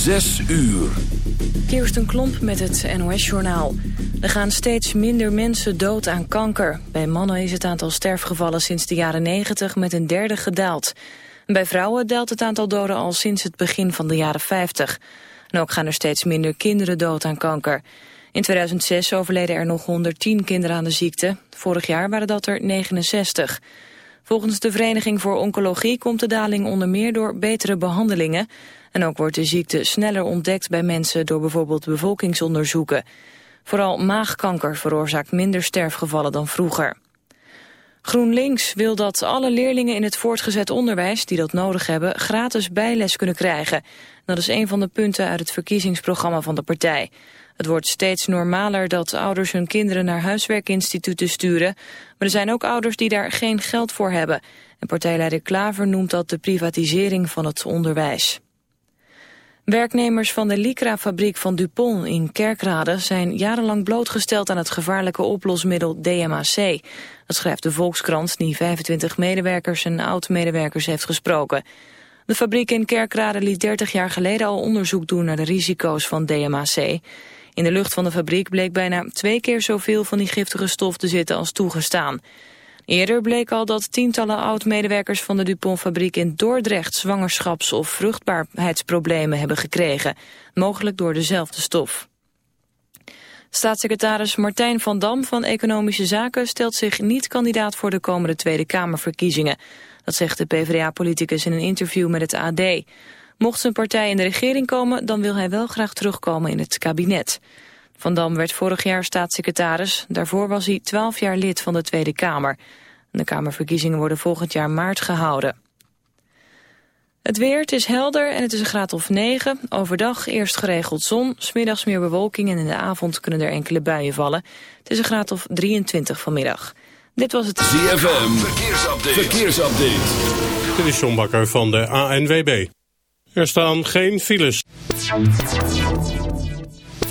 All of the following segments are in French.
Zes uur. Kirsten Klomp met het NOS-journaal. Er gaan steeds minder mensen dood aan kanker. Bij mannen is het aantal sterfgevallen sinds de jaren 90 met een derde gedaald. Bij vrouwen daalt het aantal doden al sinds het begin van de jaren 50. En ook gaan er steeds minder kinderen dood aan kanker. In 2006 overleden er nog 110 kinderen aan de ziekte. Vorig jaar waren dat er 69. Volgens de Vereniging voor Oncologie komt de daling onder meer door betere behandelingen. En ook wordt de ziekte sneller ontdekt bij mensen door bijvoorbeeld bevolkingsonderzoeken. Vooral maagkanker veroorzaakt minder sterfgevallen dan vroeger. GroenLinks wil dat alle leerlingen in het voortgezet onderwijs die dat nodig hebben gratis bijles kunnen krijgen. Dat is een van de punten uit het verkiezingsprogramma van de partij. Het wordt steeds normaler dat ouders hun kinderen naar huiswerkinstituten sturen. Maar er zijn ook ouders die daar geen geld voor hebben. En partijleider Klaver noemt dat de privatisering van het onderwijs. Werknemers van de Lycra-fabriek van Dupont in Kerkrade zijn jarenlang blootgesteld aan het gevaarlijke oplosmiddel DMAC. Dat schrijft de Volkskrant die 25 medewerkers en oud-medewerkers heeft gesproken. De fabriek in Kerkrade liet 30 jaar geleden al onderzoek doen naar de risico's van DMAC. In de lucht van de fabriek bleek bijna twee keer zoveel van die giftige stof te zitten als toegestaan. Eerder bleek al dat tientallen oud-medewerkers van de Dupont-fabriek in Dordrecht zwangerschaps- of vruchtbaarheidsproblemen hebben gekregen, mogelijk door dezelfde stof. Staatssecretaris Martijn van Dam van Economische Zaken stelt zich niet kandidaat voor de komende Tweede Kamerverkiezingen. Dat zegt de PvdA-politicus in een interview met het AD. Mocht zijn partij in de regering komen, dan wil hij wel graag terugkomen in het kabinet. Van Dam werd vorig jaar staatssecretaris. Daarvoor was hij twaalf jaar lid van de Tweede Kamer. De Kamerverkiezingen worden volgend jaar maart gehouden. Het weer, het is helder en het is een graad of 9. Overdag eerst geregeld zon, smiddags meer bewolking... en in de avond kunnen er enkele buien vallen. Het is een graad of 23 vanmiddag. Dit was het... ZFM, verkeersupdate. verkeersupdate. Dit is John Bakker van de ANWB. Er staan geen files.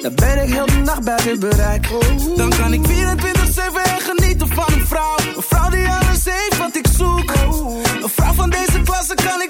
Dan ben ik heel de nacht buiten bereik. Dan kan ik 24-7 genieten van een vrouw. Een vrouw die alles heeft wat ik zoek. Een vrouw van deze klasse kan ik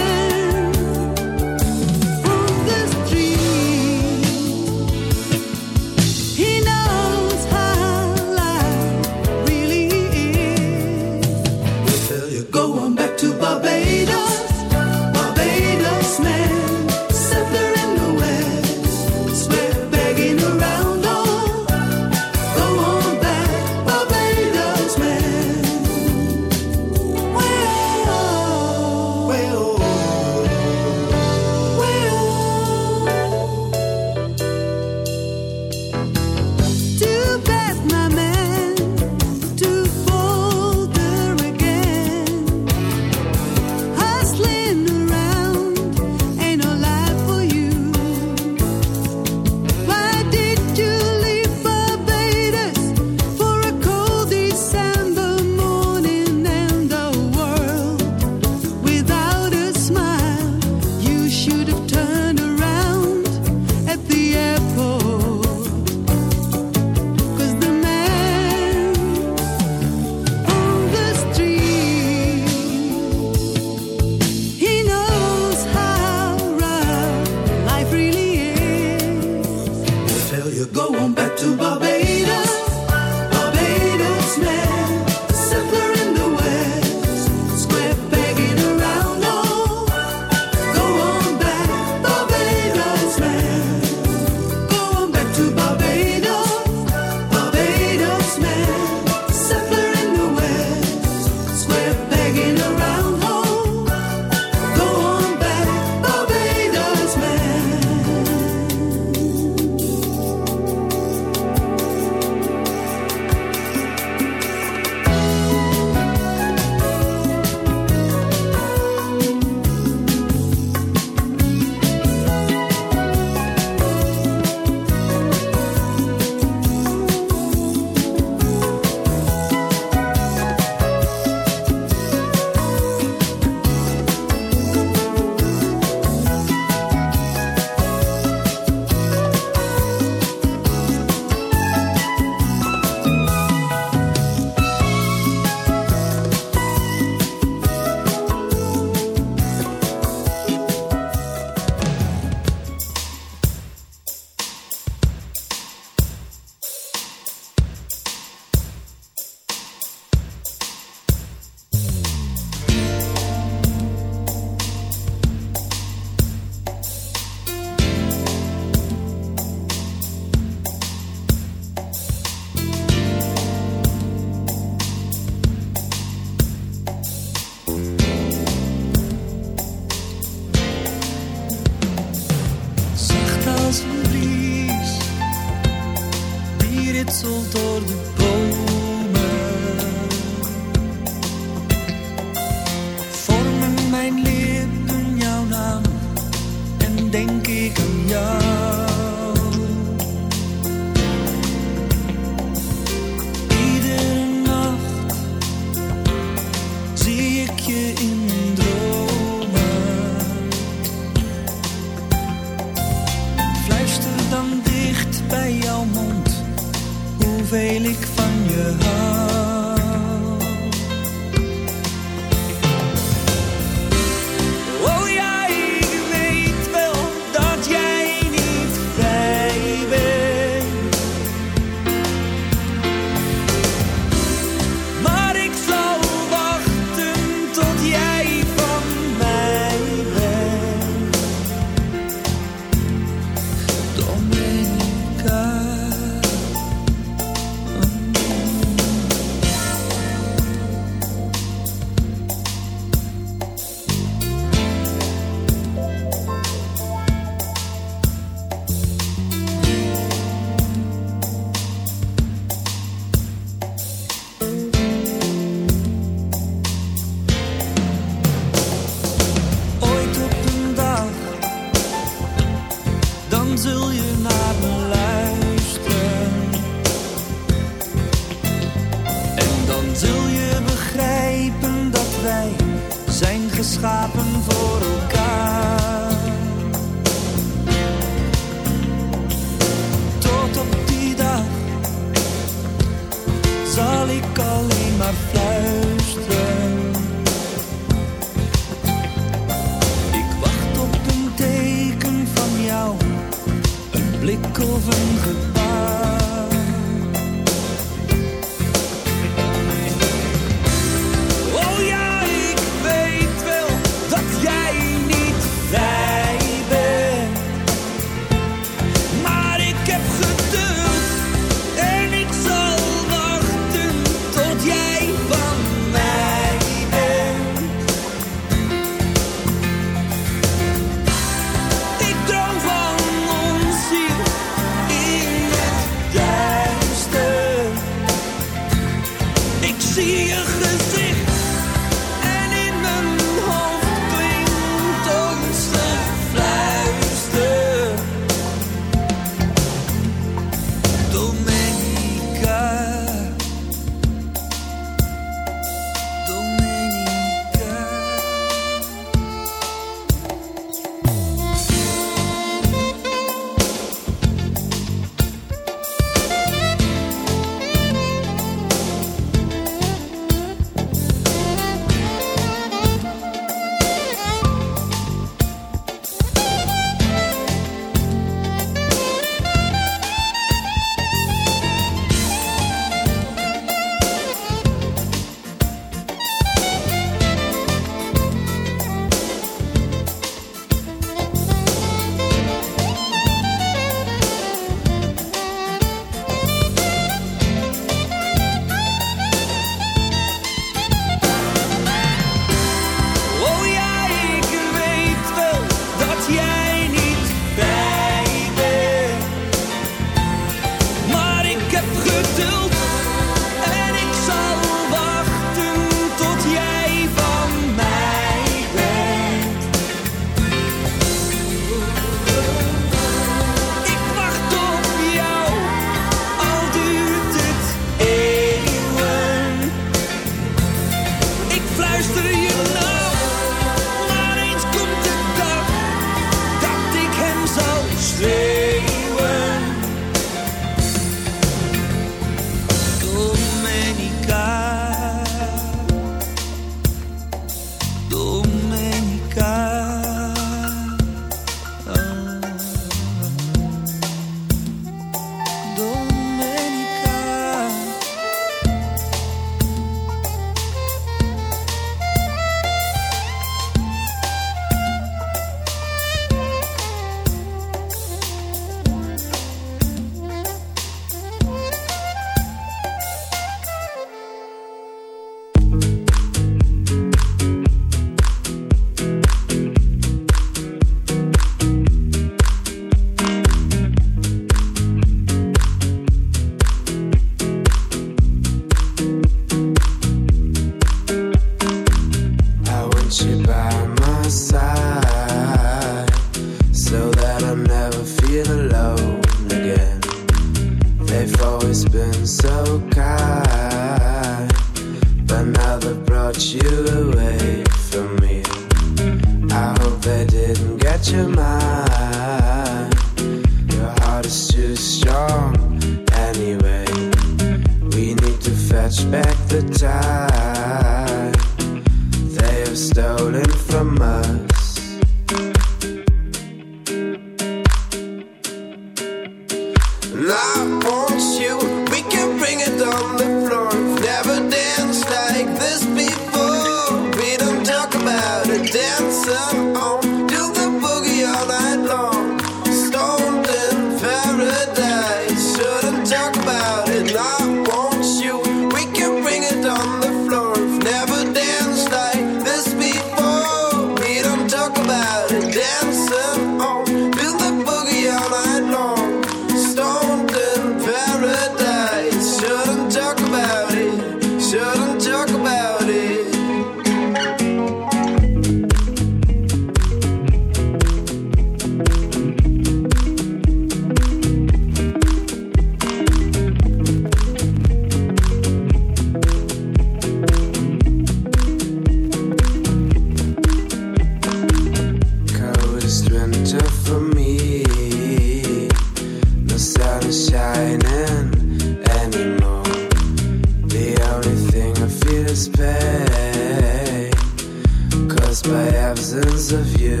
By absence of you.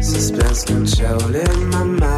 Suspense controlling my mind.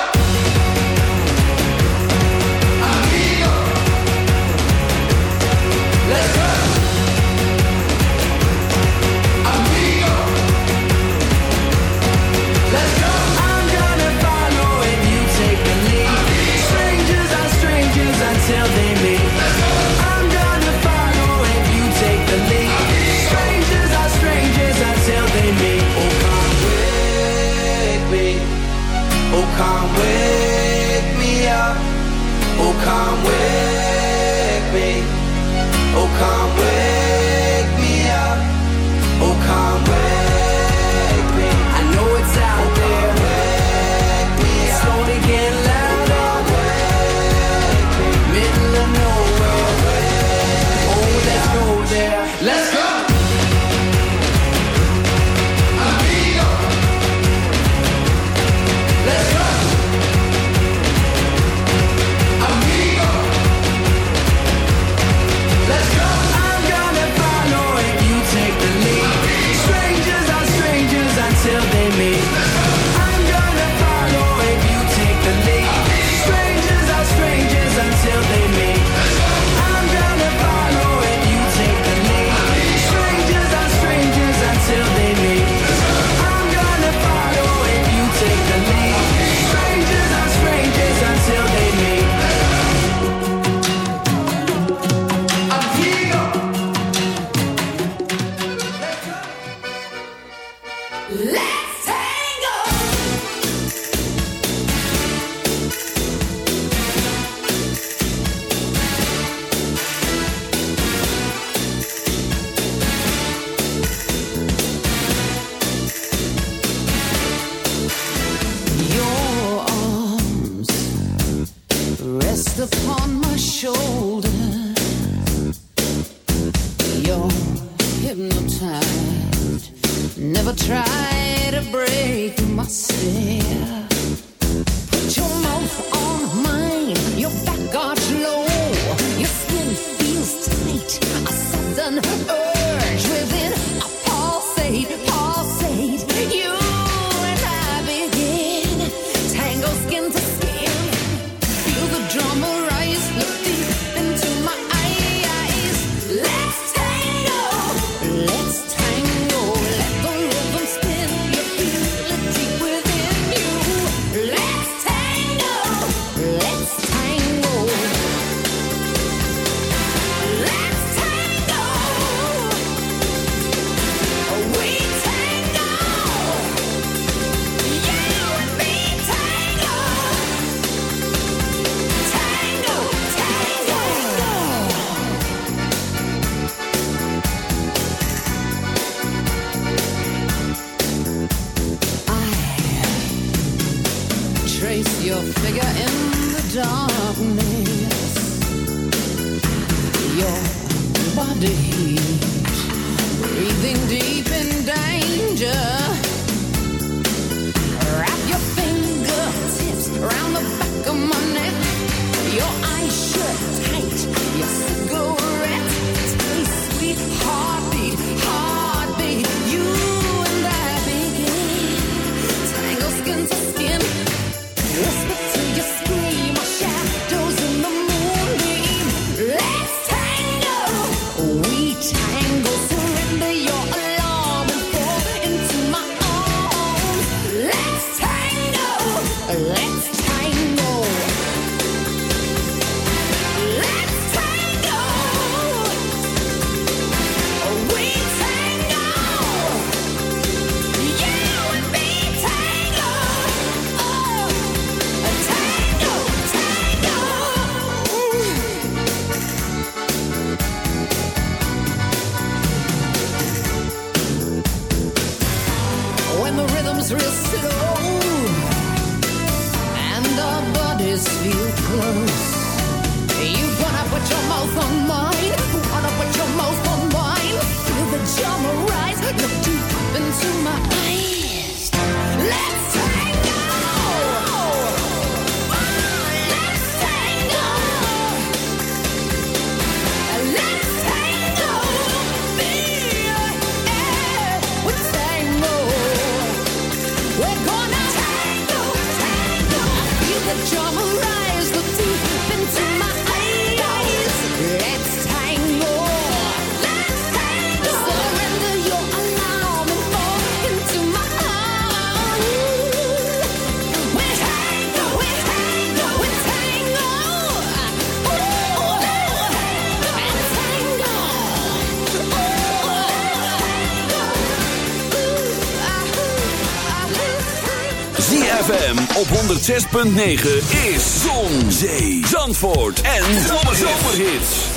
106.9 is Zon, Zee, Zandvoort en Zomerhits.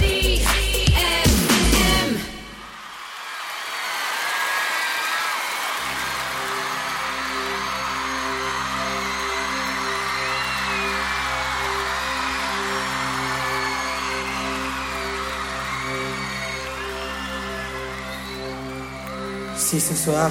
Si ce soir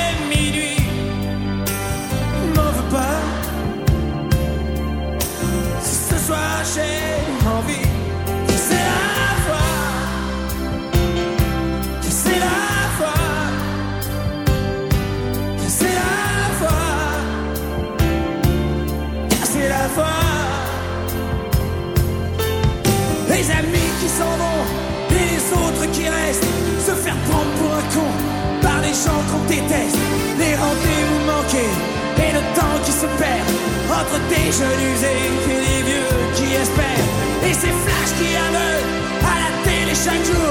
des gens qu'on déteste. Les rendez-vous manqués et le temps qui se perd entre des jeunes usés et des vieux qui espèrent. Et ces flashs qui aveuglent à la télé chaque jour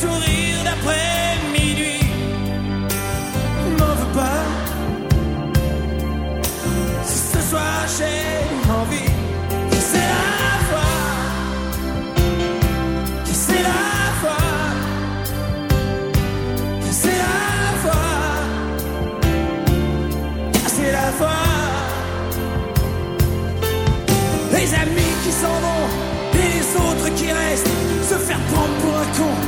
sourires d'après minuit. M'en veux pas. Si ce soir j'ai envie, c'est la foi, c'est la foi, c'est la foi, c'est la foi. Les amis qui s'en vont les autres qui restent se faire prendre pour un con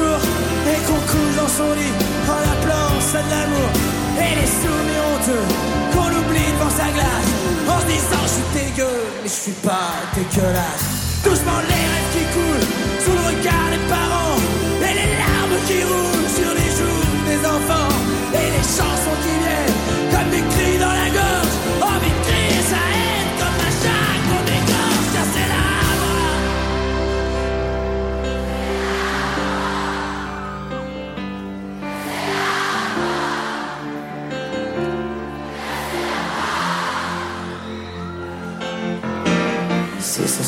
et qu'on couche dans son lit en appelant ça de l'amour. Et les souvenirs honteux qu'on oublie devant sa glace en se disant je suis dégueu, mais je suis pas dégueulasse. Doucement les rêves qui coulent sous le regard des parents et les larmes qui roulent.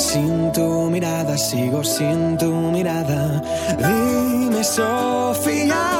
sin tu mirada, sigo sin tu mirada. Dime, Sofía.